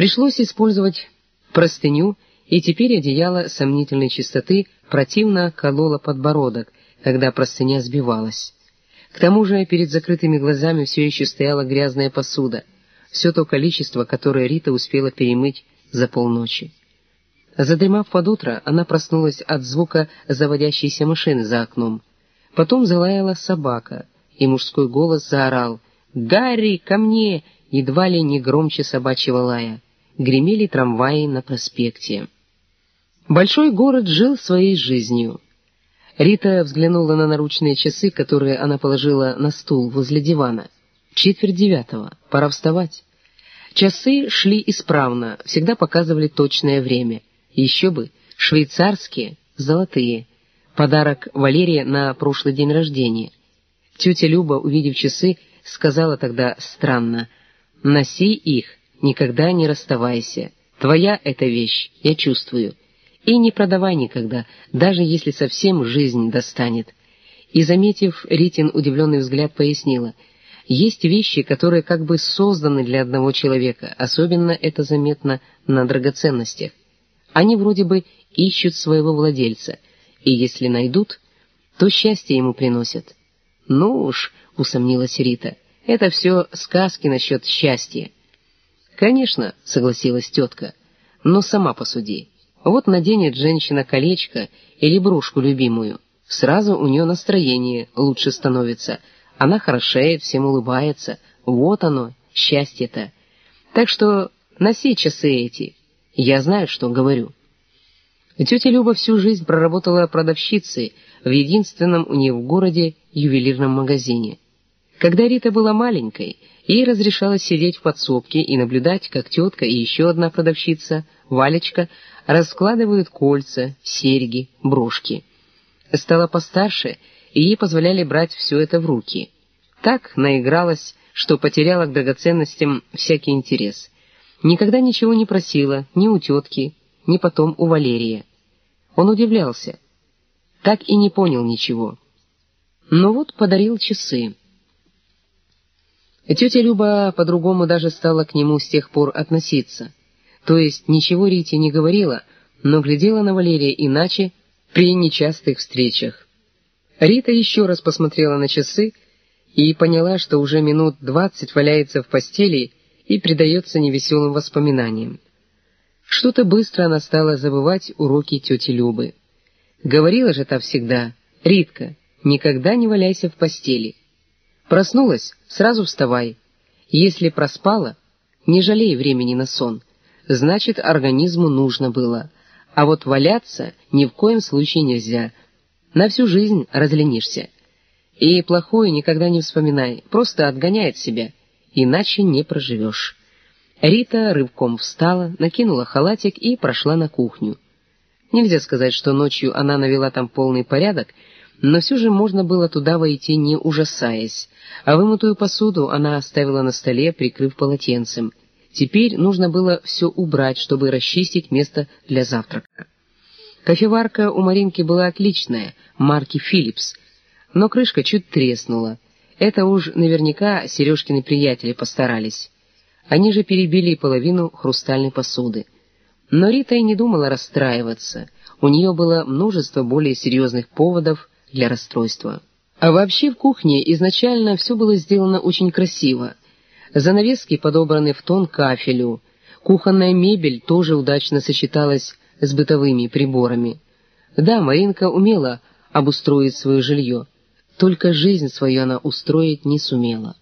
Пришлось использовать простыню, и теперь одеяло сомнительной чистоты противно кололо подбородок, когда простыня сбивалась. К тому же перед закрытыми глазами все еще стояла грязная посуда, все то количество, которое Рита успела перемыть за полночи. Задремав под утро, она проснулась от звука заводящейся машины за окном. Потом залаяла собака, и мужской голос заорал «Гарри, ко мне!» едва ли не громче собачьего лая. Гремели трамваи на проспекте. Большой город жил своей жизнью. Рита взглянула на наручные часы, которые она положила на стул возле дивана. Четверть девятого, пора вставать. Часы шли исправно, всегда показывали точное время. Еще бы, швейцарские, золотые. Подарок Валерия на прошлый день рождения. Тетя Люба, увидев часы, сказала тогда странно, «Носи их, никогда не расставайся. Твоя эта вещь, я чувствую. И не продавай никогда, даже если совсем жизнь достанет». И, заметив Ритин удивленный взгляд, пояснила, «Есть вещи, которые как бы созданы для одного человека, особенно это заметно на драгоценностях. Они вроде бы ищут своего владельца, и если найдут, то счастье ему приносят». «Ну уж», — усомнилась Рита, — «это все сказки насчет счастья». «Конечно», — согласилась тетка, — «но сама посуди. Вот наденет женщина колечко или брошку любимую, сразу у нее настроение лучше становится, она хорошеет, всем улыбается, вот оно, счастье-то. Так что носи часы эти, я знаю, что говорю». Тетя Люба всю жизнь проработала продавщицей в единственном у нее в городе ювелирном магазине. Когда Рита была маленькой, ей разрешалось сидеть в подсобке и наблюдать, как тетка и еще одна продавщица, Валечка, раскладывают кольца, серьги, брошки. Стала постарше, и ей позволяли брать все это в руки. Так наигралась, что потеряла к драгоценностям всякий интерес. Никогда ничего не просила, ни у тетки, ни потом у Валерия. Он удивлялся. Так и не понял ничего. Но вот подарил часы. Тетя Люба по-другому даже стала к нему с тех пор относиться. То есть ничего Рите не говорила, но глядела на Валерия иначе при нечастых встречах. Рита еще раз посмотрела на часы и поняла, что уже минут двадцать валяется в постели и предается невеселым воспоминаниям. Что-то быстро она стала забывать уроки тети Любы. Говорила же та всегда, «Ритка, никогда не валяйся в постели. Проснулась, сразу вставай. Если проспала, не жалей времени на сон. Значит, организму нужно было. А вот валяться ни в коем случае нельзя. На всю жизнь разленишься. И плохое никогда не вспоминай, просто отгоняй от себя, иначе не проживешь». Рита рывком встала, накинула халатик и прошла на кухню. Нельзя сказать, что ночью она навела там полный порядок, но все же можно было туда войти не ужасаясь, а вымытую посуду она оставила на столе, прикрыв полотенцем. Теперь нужно было все убрать, чтобы расчистить место для завтрака. Кофеварка у Маринки была отличная, марки «Филлипс», но крышка чуть треснула. Это уж наверняка Сережкины приятели постарались. Они же перебили половину хрустальной посуды. Но Рита и не думала расстраиваться. У нее было множество более серьезных поводов для расстройства. А вообще в кухне изначально все было сделано очень красиво. Занавески подобраны в тон кафелю. Кухонная мебель тоже удачно сочеталась с бытовыми приборами. Да, Маринка умела обустроить свое жилье, только жизнь свою она устроить не сумела.